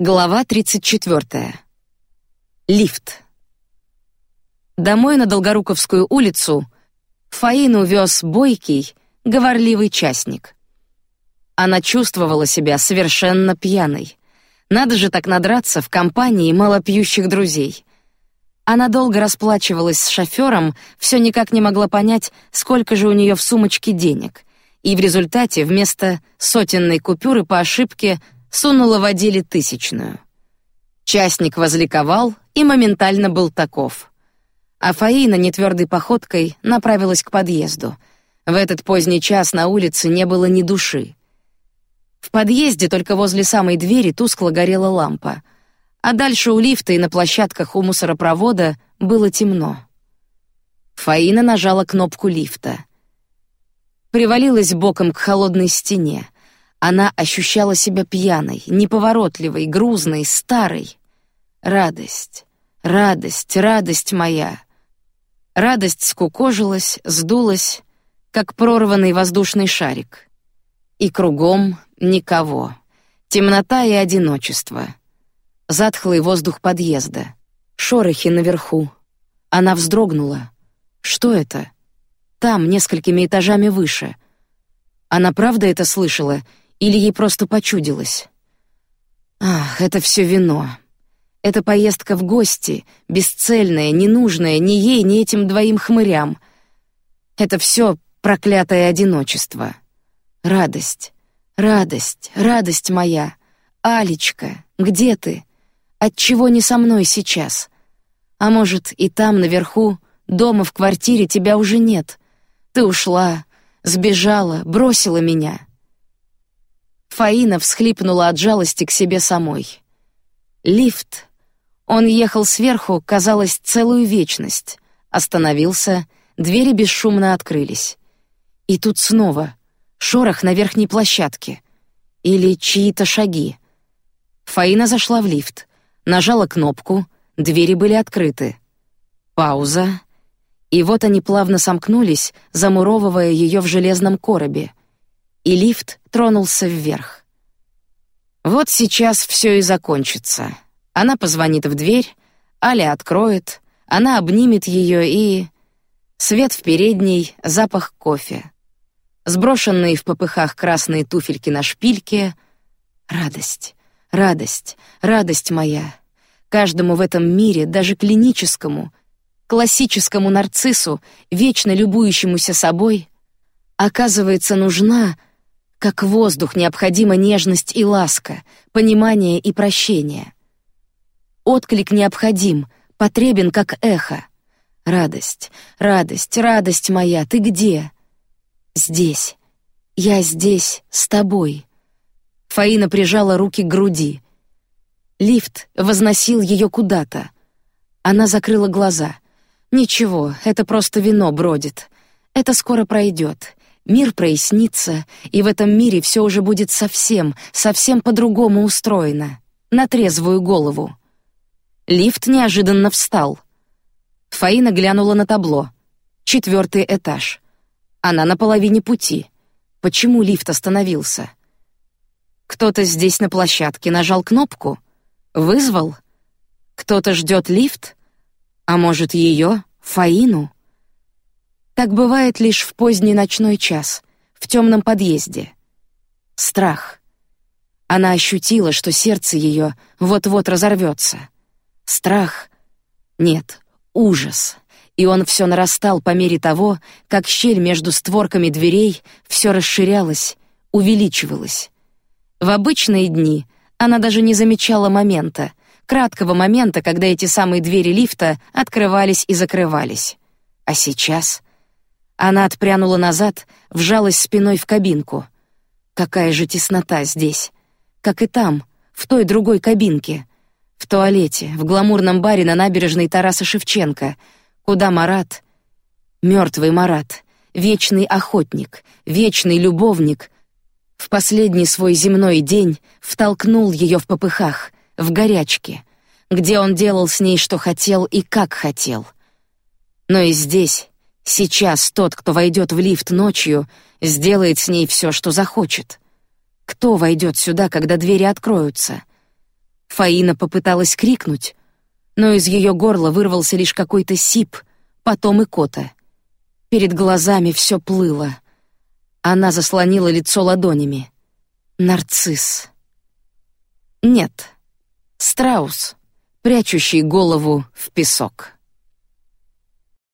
Глава 34. Лифт. Домой на Долгоруковскую улицу Фаину вез бойкий, говорливый частник. Она чувствовала себя совершенно пьяной. Надо же так надраться в компании малопьющих друзей. Она долго расплачивалась с шофером, все никак не могла понять, сколько же у нее в сумочке денег, и в результате вместо сотенной купюры по ошибке сунула в отделе тысячную. Частник возликовал и моментально был таков. А Фаина нетвердой походкой направилась к подъезду. В этот поздний час на улице не было ни души. В подъезде только возле самой двери тускло горела лампа, а дальше у лифта и на площадках у мусоропровода было темно. Фаина нажала кнопку лифта. Привалилась боком к холодной стене. Она ощущала себя пьяной, неповоротливой, грузной, старой. Радость, радость, радость моя. Радость скукожилась, сдулась, как прорванный воздушный шарик. И кругом никого. Темнота и одиночество. Затхлый воздух подъезда. Шорохи наверху. Она вздрогнула. Что это? Там, несколькими этажами выше. Она правда это слышала или ей просто почудилось? Ах, это все вино. Это поездка в гости, бесцельная, ненужная ни ей, ни этим двоим хмырям. Это все проклятое одиночество. Радость, радость, радость моя. Алечка, где ты? От чего не со мной сейчас? А может, и там наверху, дома в квартире тебя уже нет? Ты ушла, сбежала, бросила меня. Фаина всхлипнула от жалости к себе самой. Лифт. Он ехал сверху, казалось, целую вечность. Остановился, двери бесшумно открылись. И тут снова шорох на верхней площадке. Или чьи-то шаги. Фаина зашла в лифт, нажала кнопку, двери были открыты. Пауза. И вот они плавно сомкнулись, замуровывая ее в железном коробе и лифт тронулся вверх. Вот сейчас все и закончится. Она позвонит в дверь, Аля откроет, она обнимет ее и свет в передней, запах кофе, сброшенные в попыхах красные туфельки на шпильке, радость, радость, радость моя. Каждому в этом мире, даже клиническому, классическому нарциссу, вечно любующемуся собой, оказывается нужна как воздух необходима нежность и ласка, понимание и прощение. Отклик необходим, потребен как эхо. Радость, радость, радость моя, ты где? Здесь. Я здесь, с тобой. Фаина прижала руки к груди. Лифт возносил ее куда-то. Она закрыла глаза. Ничего, это просто вино бродит. Это скоро пройдет. Мир прояснится, и в этом мире все уже будет совсем, совсем по-другому устроено, на трезвую голову. Лифт неожиданно встал. Фаина глянула на табло. Четвертый этаж. Она на половине пути. Почему лифт остановился? Кто-то здесь на площадке нажал кнопку, вызвал. Кто-то ждет лифт, а может ее, Фаину? Так бывает лишь в поздний ночной час, в темном подъезде. Страх. Она ощутила, что сердце ее вот-вот разорвется. Страх. Нет, ужас. И он все нарастал по мере того, как щель между створками дверей все расширялась, увеличивалась. В обычные дни она даже не замечала момента, краткого момента, когда эти самые двери лифта открывались и закрывались. А сейчас она отпрянула назад, вжалась спиной в кабинку. Какая же теснота здесь, как и там, в той другой кабинке, в туалете, в гламурном баре на набережной Тараса Шевченко, куда Марат, мертвый Марат, вечный охотник, вечный любовник, в последний свой земной день втолкнул ее в попыхах, в горячке, где он делал с ней что хотел и как хотел. Но и здесь Сейчас тот, кто войдет в лифт ночью, сделает с ней все, что захочет. Кто войдет сюда, когда двери откроются? Фаина попыталась крикнуть, но из ее горла вырвался лишь какой-то сип, потом и кота. Перед глазами все плыло. Она заслонила лицо ладонями. Нарцисс. Нет. Страус, прячущий голову в песок.